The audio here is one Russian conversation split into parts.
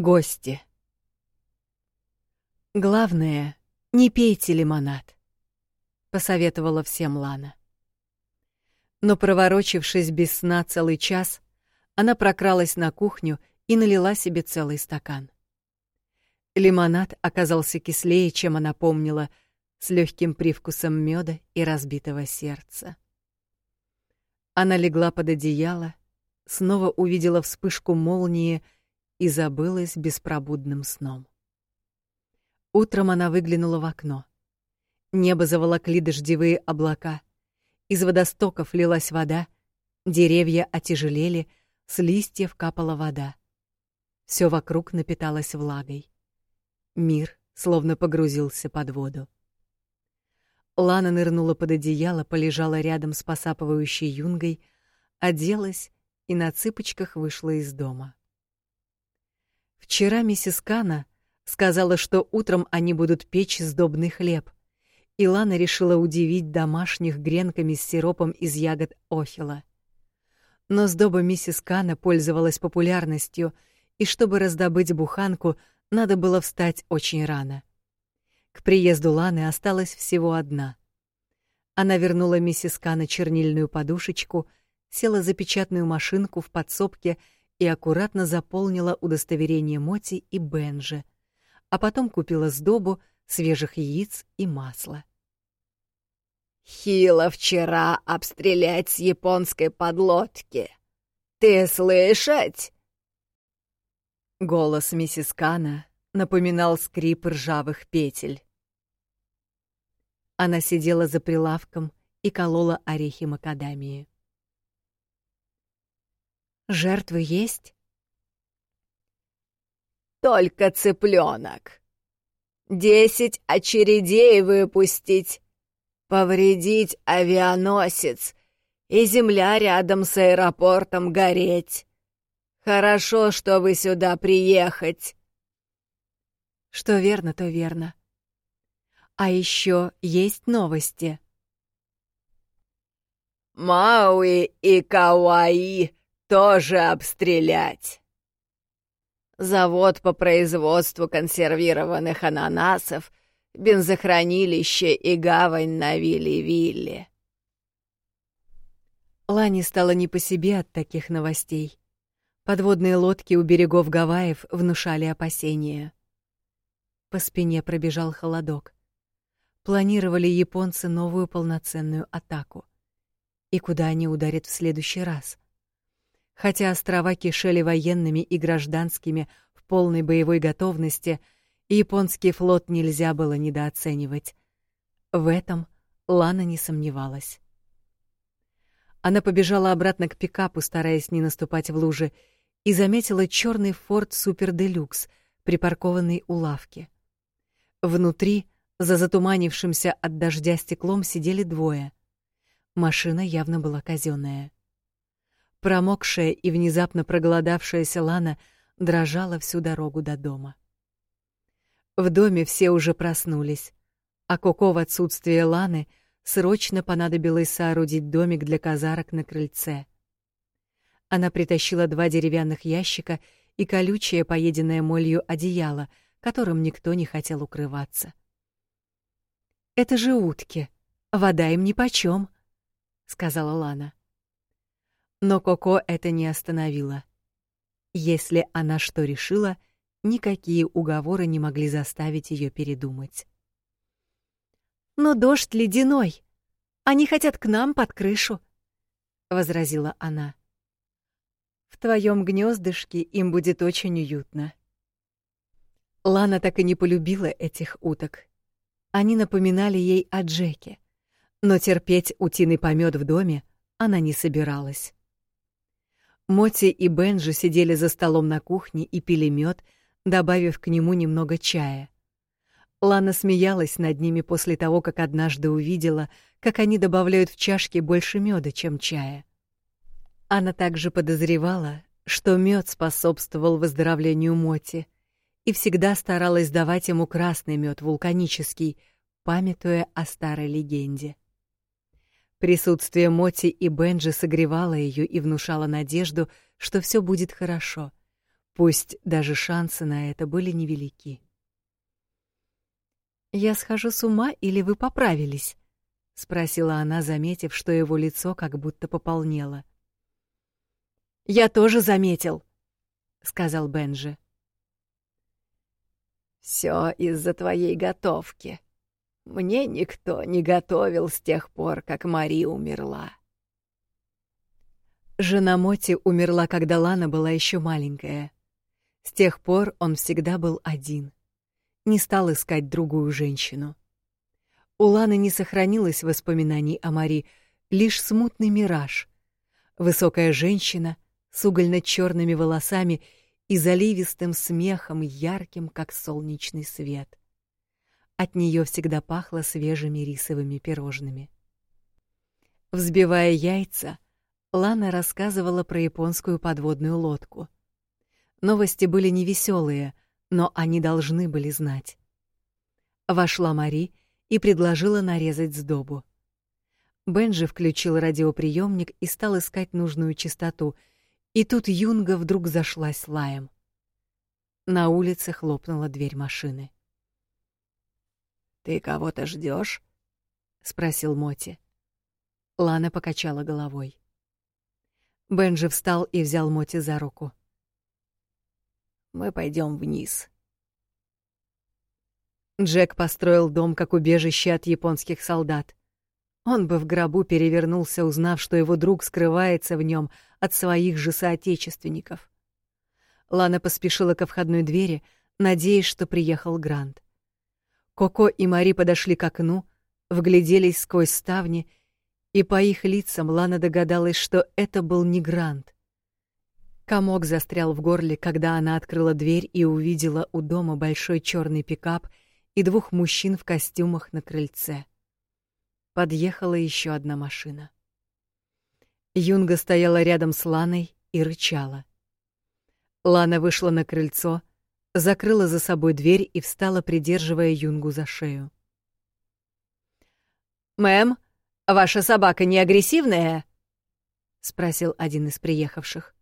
Гости. Главное, не пейте лимонад, посоветовала всем Лана. Но проворочившись без сна целый час, она прокралась на кухню и налила себе целый стакан. Лимонад оказался кислее, чем она помнила, с легким привкусом меда и разбитого сердца. Она легла под одеяло, снова увидела вспышку молнии и забылась беспробудным сном. Утром она выглянула в окно. Небо заволокли дождевые облака. Из водостоков лилась вода, деревья отяжелели, с листьев капала вода. Все вокруг напиталось влагой. Мир словно погрузился под воду. Лана нырнула под одеяло, полежала рядом с посапывающей юнгой, оделась и на цыпочках вышла из дома. Вчера миссис Кана сказала, что утром они будут печь сдобный хлеб, и Лана решила удивить домашних гренками с сиропом из ягод охила. Но сдоба миссис Кана пользовалась популярностью, и чтобы раздобыть буханку, надо было встать очень рано. К приезду Ланы осталась всего одна. Она вернула миссис Кана чернильную подушечку, села за печатную машинку в подсобке аккуратно заполнила удостоверение Моти и Бенжи, а потом купила сдобу, свежих яиц и масла. Хило вчера обстрелять с японской подлодки. Ты слышать? Голос миссис Кана напоминал скрип ржавых петель. Она сидела за прилавком и колола орехи макадамии. Жертвы есть? Только цыпленок. Десять очередей выпустить повредить авианосец и земля рядом с аэропортом гореть. Хорошо, что вы сюда приехать. Что верно, то верно. А еще есть новости. Мауи и Кауаи тоже обстрелять. Завод по производству консервированных ананасов бензохранилище и гавань на Вилли-Вилли. Лане стало не по себе от таких новостей. Подводные лодки у берегов Гавайев внушали опасения. По спине пробежал холодок. Планировали японцы новую полноценную атаку. И куда они ударят в следующий раз? Хотя острова кишели военными и гражданскими в полной боевой готовности — Японский флот нельзя было недооценивать. В этом Лана не сомневалась. Она побежала обратно к пикапу, стараясь не наступать в лужи, и заметила черный Ford Super Deluxe, припаркованный у лавки. Внутри, за затуманившимся от дождя стеклом, сидели двое. Машина явно была казенная. Промокшая и внезапно проголодавшаяся Лана дрожала всю дорогу до дома. В доме все уже проснулись, а Коко в отсутствие Ланы срочно понадобилось соорудить домик для казарок на крыльце. Она притащила два деревянных ящика и колючее, поеденное молью одеяло, которым никто не хотел укрываться. «Это же утки, вода им нипочём», — сказала Лана. Но Коко это не остановило. Если она что решила — Никакие уговоры не могли заставить ее передумать. «Но дождь ледяной. Они хотят к нам под крышу», — возразила она. «В твоем гнездышке им будет очень уютно». Лана так и не полюбила этих уток. Они напоминали ей о Джеке, но терпеть утиный помет в доме она не собиралась. Моти и Бенджи сидели за столом на кухне и пили мед, добавив к нему немного чая. Лана смеялась над ними после того, как однажды увидела, как они добавляют в чашки больше меда, чем чая. Она также подозревала, что мед способствовал выздоровлению Моти, и всегда старалась давать ему красный мед вулканический, памятуя о старой легенде. Присутствие Моти и Бенджи согревало ее и внушало надежду, что все будет хорошо — Пусть даже шансы на это были невелики. «Я схожу с ума или вы поправились?» — спросила она, заметив, что его лицо как будто пополнело. «Я тоже заметил», — сказал Бенджи. «Все из-за твоей готовки. Мне никто не готовил с тех пор, как Мари умерла». Жена Моти умерла, когда Лана была еще маленькая. С тех пор он всегда был один. Не стал искать другую женщину. У Ланы не сохранилось воспоминаний о Мари, лишь смутный мираж. Высокая женщина с угольно черными волосами и заливистым смехом, ярким, как солнечный свет. От нее всегда пахло свежими рисовыми пирожными. Взбивая яйца, Лана рассказывала про японскую подводную лодку. Новости были невеселые, но они должны были знать. Вошла Мари и предложила нарезать сдобу. Бенджи включил радиоприемник и стал искать нужную частоту, и тут Юнга вдруг зашлась лаем. На улице хлопнула дверь машины. «Ты кого-то ждешь? спросил Моти. Лана покачала головой. Бенджи встал и взял Моти за руку. Мы пойдем вниз. Джек построил дом как убежище от японских солдат. Он бы в гробу перевернулся, узнав, что его друг скрывается в нем от своих же соотечественников. Лана поспешила ко входной двери, надеясь, что приехал Грант. Коко и Мари подошли к окну, вгляделись сквозь ставни и по их лицам Лана догадалась, что это был не Грант. Комок застрял в горле, когда она открыла дверь и увидела у дома большой черный пикап и двух мужчин в костюмах на крыльце. Подъехала еще одна машина. Юнга стояла рядом с Ланой и рычала. Лана вышла на крыльцо, закрыла за собой дверь и встала, придерживая Юнгу за шею. «Мэм, Ваша собака не агрессивная? спросил один из приехавших.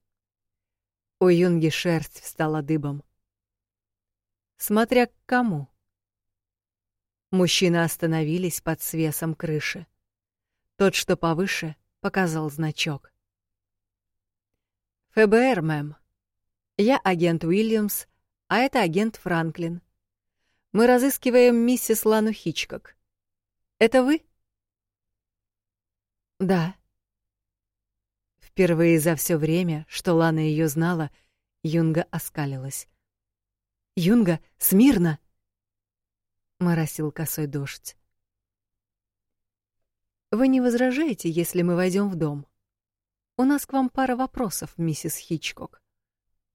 У Юнги шерсть встала дыбом. Смотря к кому. Мужчины остановились под свесом крыши. Тот, что повыше, показал значок. ФБР, мэм. Я агент Уильямс, а это агент Франклин. Мы разыскиваем миссис Лану Хичкок. Это вы? Да. Впервые за все время, что Лана ее знала, Юнга оскалилась. Юнга, смирно. Моросил косой дождь. Вы не возражаете, если мы войдем в дом? У нас к вам пара вопросов, миссис Хичкок,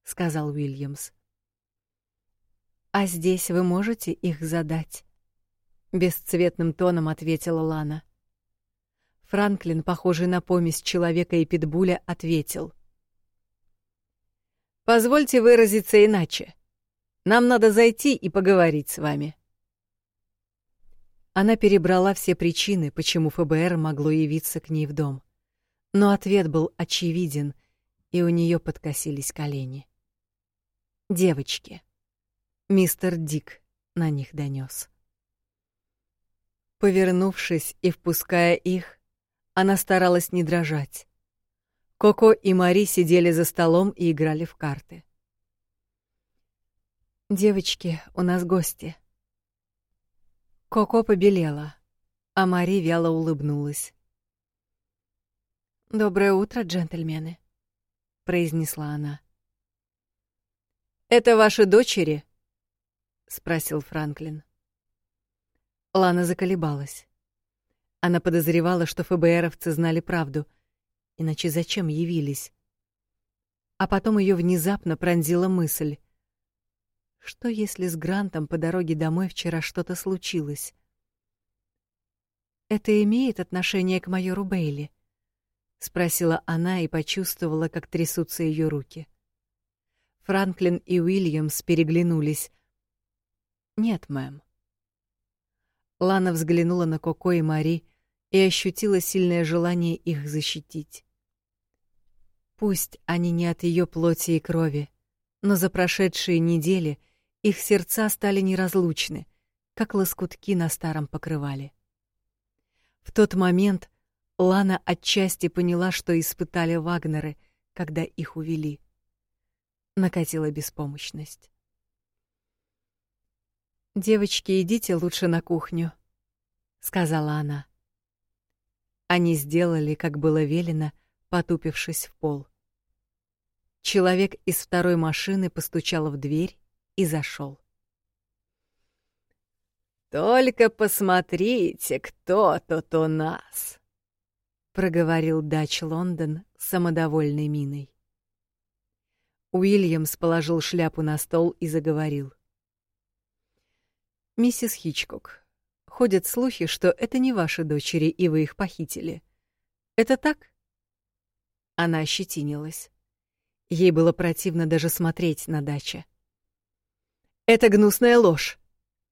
сказал Уильямс. А здесь вы можете их задать? бесцветным тоном ответила Лана. Франклин, похожий на помесь человека и питбуля, ответил. «Позвольте выразиться иначе. Нам надо зайти и поговорить с вами». Она перебрала все причины, почему ФБР могло явиться к ней в дом. Но ответ был очевиден, и у нее подкосились колени. Девочки. Мистер Дик на них донес. Повернувшись и впуская их, она старалась не дрожать. Коко и Мари сидели за столом и играли в карты. «Девочки, у нас гости». Коко побелела, а Мари вяло улыбнулась. «Доброе утро, джентльмены», — произнесла она. «Это ваши дочери?» — спросил Франклин. Лана заколебалась. Она подозревала, что ФБРовцы знали правду. Иначе зачем явились? А потом ее внезапно пронзила мысль. Что если с Грантом по дороге домой вчера что-то случилось? Это имеет отношение к майору Бейли? спросила она и почувствовала, как трясутся ее руки. Франклин и Уильямс переглянулись. Нет, мэм. Лана взглянула на Коко и Мари, и ощутила сильное желание их защитить. Пусть они не от ее плоти и крови, Но за прошедшие недели их сердца стали неразлучны, как лоскутки на старом покрывале. В тот момент Лана отчасти поняла, что испытали Вагнеры, когда их увели. Накатила беспомощность. «Девочки, идите лучше на кухню», — сказала она. Они сделали, как было велено, потупившись в пол. Человек из второй машины постучал в дверь и зашел. «Только посмотрите, кто тут у нас!» — проговорил Дач Лондон с самодовольной миной. Уильямс положил шляпу на стол и заговорил. «Миссис Хичкок, ходят слухи, что это не ваши дочери, и вы их похитили. Это так?» Она ощетинилась. Ей было противно даже смотреть на даче. «Это гнусная ложь.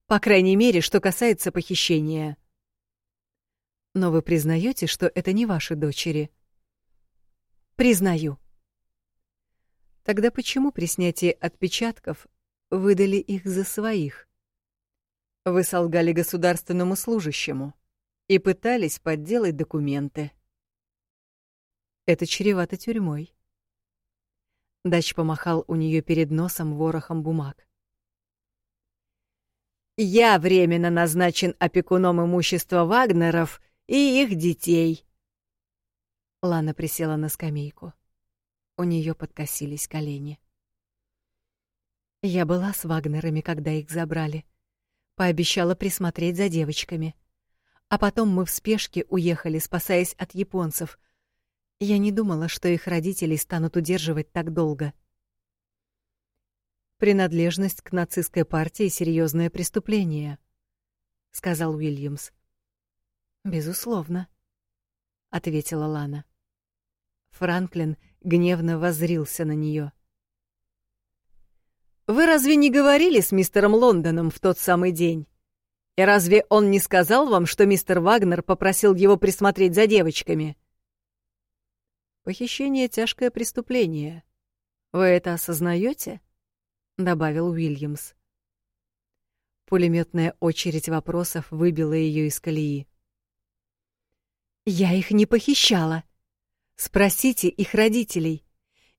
По крайней мере, что касается похищения. Но вы признаете, что это не ваши дочери?» «Признаю», Тогда почему при снятии отпечатков выдали их за своих? Вы солгали государственному служащему и пытались подделать документы. Это чревато тюрьмой. Дач помахал у нее перед носом ворохом бумаг. «Я временно назначен опекуном имущества Вагнеров и их детей». Лана присела на скамейку. У нее подкосились колени. Я была с Вагнерами, когда их забрали. Пообещала присмотреть за девочками. А потом мы в спешке уехали, спасаясь от японцев. Я не думала, что их родители станут удерживать так долго. Принадлежность к нацистской партии серьезное преступление, сказал Уильямс. Безусловно, ответила Лана. Франклин гневно воззрился на нее. Вы разве не говорили с мистером Лондоном в тот самый день? И разве он не сказал вам, что мистер Вагнер попросил его присмотреть за девочками? Похищение тяжкое преступление. Вы это осознаете? добавил Уильямс. Пулеметная очередь вопросов выбила ее из колеи. Я их не похищала, Спросите их родителей.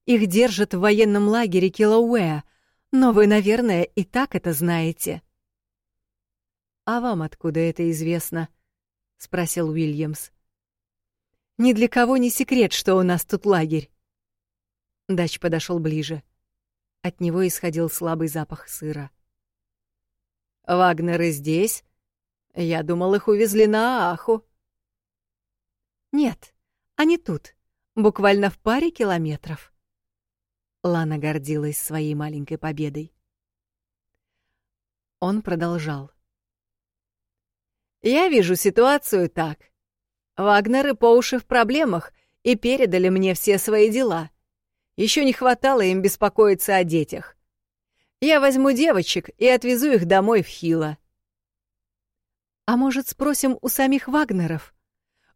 Их держат в военном лагере Килауэа, но вы, наверное, и так это знаете. А вам откуда это известно? спросил Уильямс. Ни для кого не секрет, что у нас тут лагерь. Дач подошел ближе. От него исходил слабый запах сыра. Вагнеры здесь? Я думал, их увезли на Аху. Нет, они тут буквально в паре километров. Лана гордилась своей маленькой победой. Он продолжал. «Я вижу ситуацию так. Вагнеры по уши в проблемах и передали мне все свои дела. Еще не хватало им беспокоиться о детях. Я возьму девочек и отвезу их домой в Хило. А может, спросим у самих Вагнеров?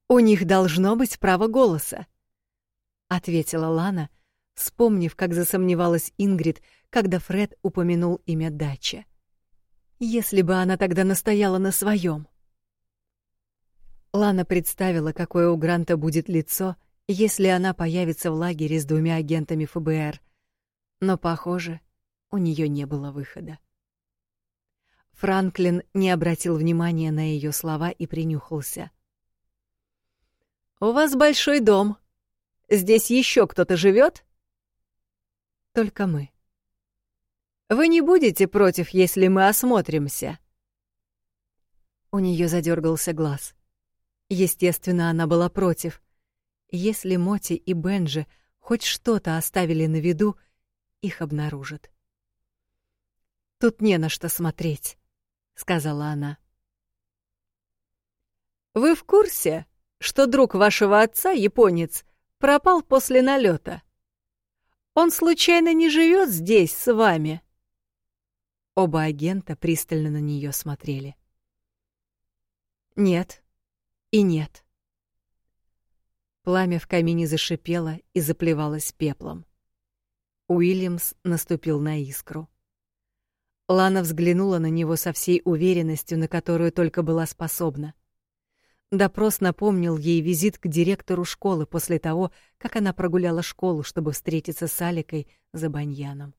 У них должно быть право голоса. — ответила Лана, вспомнив, как засомневалась Ингрид, когда Фред упомянул имя Дача. Если бы она тогда настояла на своем. Лана представила, какое у Гранта будет лицо, если она появится в лагере с двумя агентами ФБР. Но, похоже, у нее не было выхода. Франклин не обратил внимания на ее слова и принюхался. «У вас большой дом», Здесь еще кто-то живет? Только мы. Вы не будете против, если мы осмотримся? У нее задергался глаз. Естественно, она была против. Если Моти и Бенджи хоть что-то оставили на виду, их обнаружат. Тут не на что смотреть, сказала она. Вы в курсе, что друг вашего отца японец пропал после налета. Он случайно не живет здесь с вами?» Оба агента пристально на нее смотрели. «Нет и нет». Пламя в камине зашипело и заплевалось пеплом. Уильямс наступил на искру. Лана взглянула на него со всей уверенностью, на которую только была способна. Допрос напомнил ей визит к директору школы после того, как она прогуляла школу, чтобы встретиться с Аликой за баньяном.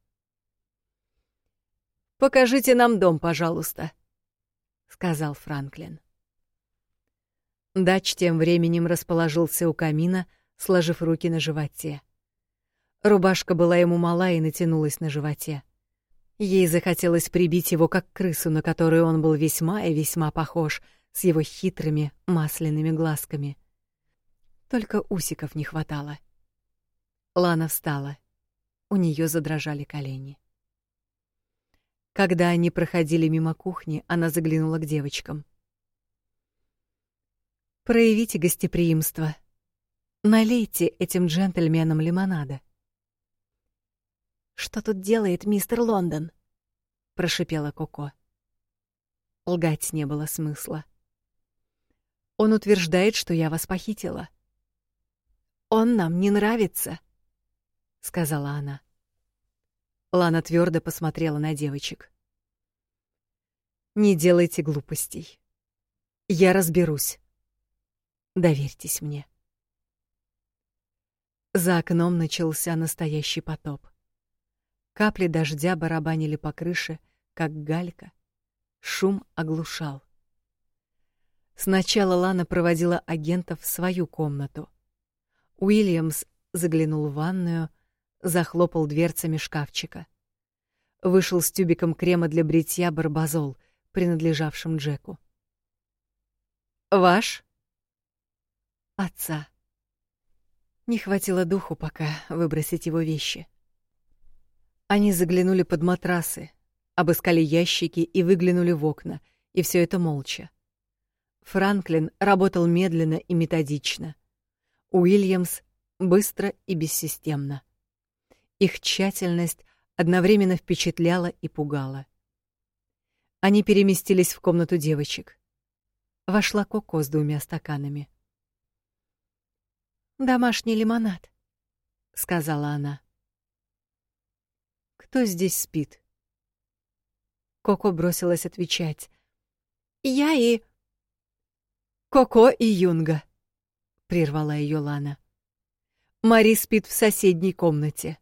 «Покажите нам дом, пожалуйста», — сказал Франклин. Дач тем временем расположился у камина, сложив руки на животе. Рубашка была ему мала и натянулась на животе. Ей захотелось прибить его как крысу, на которую он был весьма и весьма похож, с его хитрыми масляными глазками. Только усиков не хватало. Лана встала. У нее задрожали колени. Когда они проходили мимо кухни, она заглянула к девочкам. Проявите гостеприимство. Налейте этим джентльменам лимонада. Что тут делает мистер Лондон? прошипела Коко. Лгать не было смысла. Он утверждает, что я вас похитила. Он нам не нравится, сказала она. Лана твердо посмотрела на девочек. Не делайте глупостей. Я разберусь. Доверьтесь мне. За окном начался настоящий потоп. Капли дождя барабанили по крыше, как галька. Шум оглушал. Сначала Лана проводила агентов в свою комнату. Уильямс заглянул в ванную, захлопал дверцами шкафчика. Вышел с тюбиком крема для бритья Барбазол, принадлежавшим Джеку. «Ваш?» «Отца». Не хватило духу пока выбросить его вещи. Они заглянули под матрасы, обыскали ящики и выглянули в окна, и все это молча. Франклин работал медленно и методично. Уильямс быстро и бессистемно. Их тщательность одновременно впечатляла и пугала. Они переместились в комнату девочек. Вошла Коко с двумя стаканами. «Домашний лимонад», — сказала она. Кто здесь спит? Коко бросилась отвечать. Я и Коко и Юнга, прервала ее Лана. Мари спит в соседней комнате.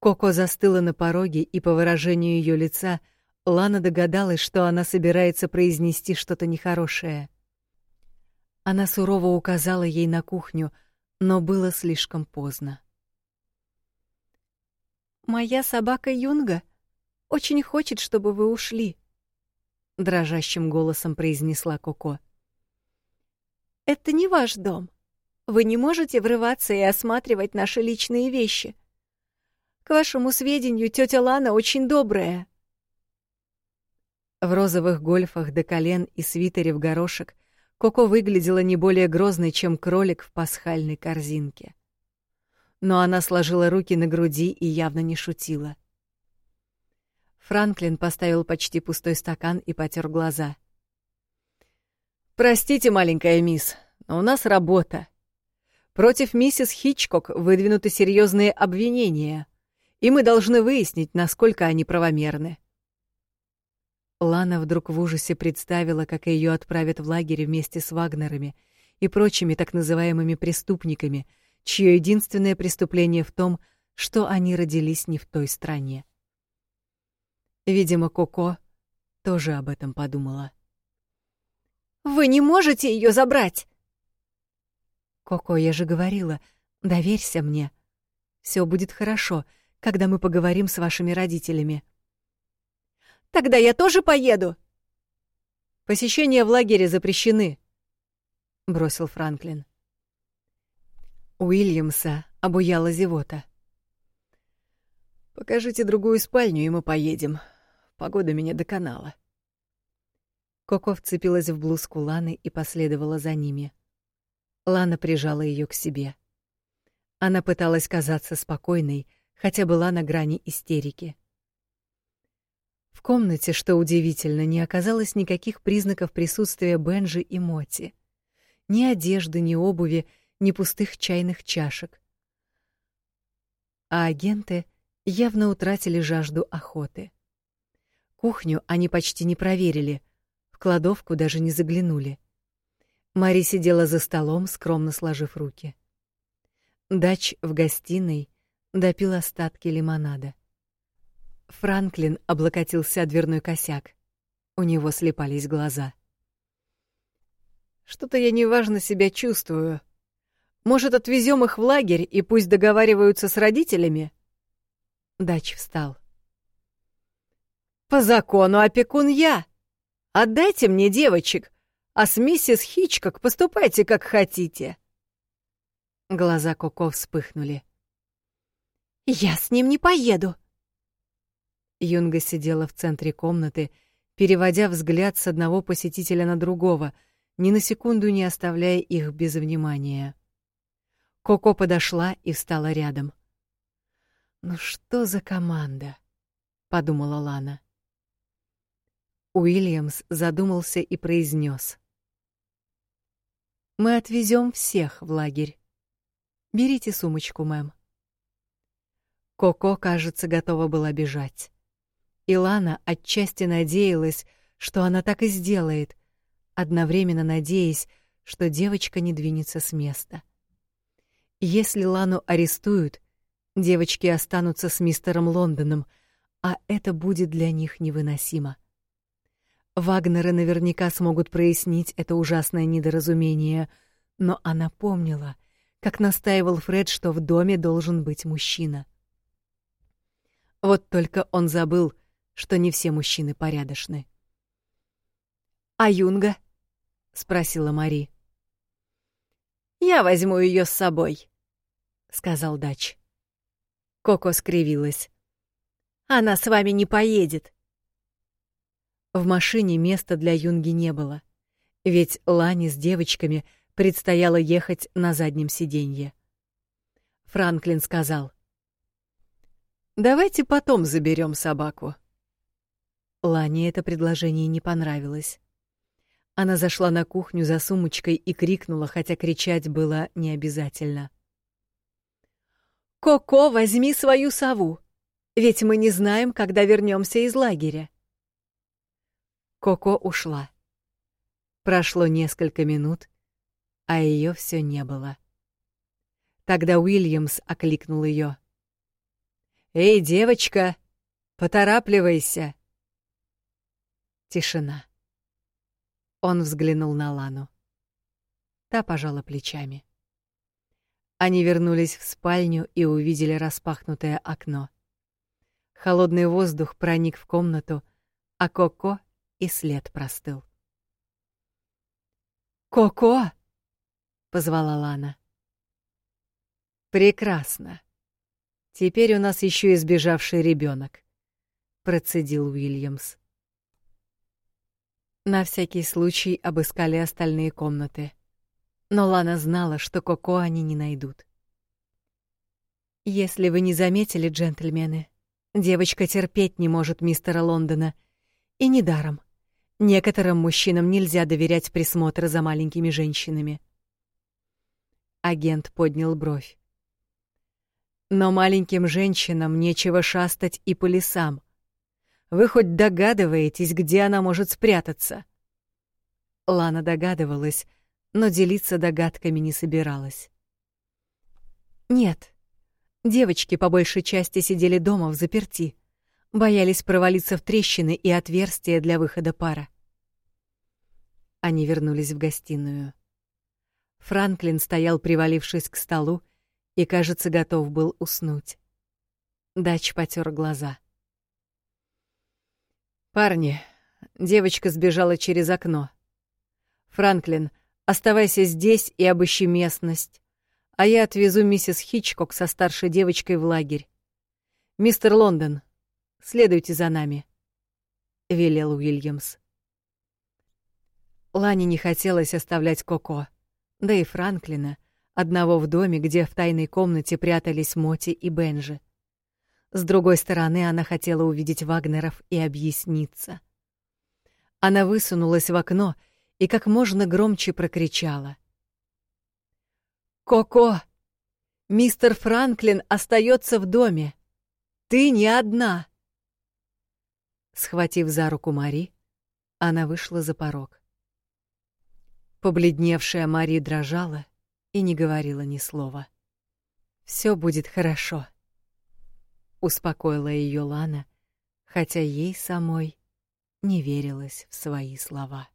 Коко застыла на пороге, и по выражению ее лица Лана догадалась, что она собирается произнести что-то нехорошее. Она сурово указала ей на кухню, но было слишком поздно. Моя собака Юнга очень хочет, чтобы вы ушли, дрожащим голосом произнесла Коко. Это не ваш дом. Вы не можете врываться и осматривать наши личные вещи. К вашему сведению, тетя Лана очень добрая. В розовых гольфах до колен и свитере в горошек Коко выглядела не более грозной, чем кролик в пасхальной корзинке но она сложила руки на груди и явно не шутила. Франклин поставил почти пустой стакан и потер глаза. «Простите, маленькая мисс, но у нас работа. Против миссис Хичкок выдвинуты серьезные обвинения, и мы должны выяснить, насколько они правомерны». Лана вдруг в ужасе представила, как ее отправят в лагерь вместе с Вагнерами и прочими так называемыми преступниками — чье единственное преступление в том, что они родились не в той стране. Видимо, Коко тоже об этом подумала. Вы не можете ее забрать. Коко, я же говорила, доверься мне. Все будет хорошо, когда мы поговорим с вашими родителями. Тогда я тоже поеду. Посещения в лагере запрещены, бросил Франклин. Уильямса обуяла зевота. «Покажите другую спальню, и мы поедем. Погода меня доконала». Коко вцепилась в блузку Ланы и последовала за ними. Лана прижала ее к себе. Она пыталась казаться спокойной, хотя была на грани истерики. В комнате, что удивительно, не оказалось никаких признаков присутствия Бенжи и Моти. Ни одежды, ни обуви, ни пустых чайных чашек. а агенты явно утратили жажду охоты. Кухню они почти не проверили, в кладовку даже не заглянули. Мари сидела за столом, скромно сложив руки. Дач в гостиной допил остатки лимонада. Франклин облокотился о дверной косяк. У него слепались глаза. Что-то я неважно себя чувствую. Может, отвезем их в лагерь и пусть договариваются с родителями? Дач встал. По закону опекун я. Отдайте мне девочек, а с миссис Хичкок поступайте как хотите. Глаза Коко вспыхнули. Я с ним не поеду. Юнга сидела в центре комнаты, переводя взгляд с одного посетителя на другого, ни на секунду не оставляя их без внимания. Коко подошла и встала рядом. «Ну что за команда?» — подумала Лана. Уильямс задумался и произнес: «Мы отвезем всех в лагерь. Берите сумочку, мэм». Коко, кажется, готова была бежать. Илана отчасти надеялась, что она так и сделает, одновременно надеясь, что девочка не двинется с места. Если Лану арестуют, девочки останутся с мистером Лондоном, а это будет для них невыносимо. Вагнеры наверняка смогут прояснить это ужасное недоразумение, но она помнила, как настаивал Фред, что в доме должен быть мужчина. Вот только он забыл, что не все мужчины порядочны. «А Юнга?» — спросила Мари. «Я возьму ее с собой», — сказал Дач. Коко скривилась. «Она с вами не поедет». В машине места для Юнги не было, ведь Лане с девочками предстояло ехать на заднем сиденье. Франклин сказал. «Давайте потом заберем собаку». Лане это предложение не понравилось. Она зашла на кухню за сумочкой и крикнула, хотя кричать было не обязательно. «Коко, возьми свою сову! Ведь мы не знаем, когда вернемся из лагеря». Коко ушла. Прошло несколько минут, а ее все не было. Тогда Уильямс окликнул ее. «Эй, девочка, поторапливайся!» Тишина. Он взглянул на Лану. Та пожала плечами. Они вернулись в спальню и увидели распахнутое окно. Холодный воздух проник в комнату, а Коко и след простыл. «Коко!» — позвала Лана. «Прекрасно. Теперь у нас еще избежавший ребенок, процедил Уильямс. На всякий случай обыскали остальные комнаты. Но Лана знала, что Коко они не найдут. Если вы не заметили, джентльмены, девочка терпеть не может мистера Лондона. И недаром. Некоторым мужчинам нельзя доверять присмотр за маленькими женщинами. Агент поднял бровь. Но маленьким женщинам нечего шастать и по лесам. Вы хоть догадываетесь, где она может спрятаться?» Лана догадывалась, но делиться догадками не собиралась. «Нет. Девочки по большей части сидели дома в заперти, боялись провалиться в трещины и отверстия для выхода пара. Они вернулись в гостиную. Франклин стоял, привалившись к столу, и, кажется, готов был уснуть. Дач потер глаза. «Парни, девочка сбежала через окно. Франклин, оставайся здесь и обыщи местность, а я отвезу миссис Хичкок со старшей девочкой в лагерь. Мистер Лондон, следуйте за нами», — велел Уильямс. Лане не хотелось оставлять Коко, да и Франклина, одного в доме, где в тайной комнате прятались Моти и Бенжи. С другой стороны, она хотела увидеть Вагнеров и объясниться. Она высунулась в окно и как можно громче прокричала. «Коко! Мистер Франклин остается в доме. Ты не одна. Схватив за руку Мари, она вышла за порог. Побледневшая Мари дрожала и не говорила ни слова. Все будет хорошо, успокоила ее Лана, хотя ей самой не верилось в свои слова.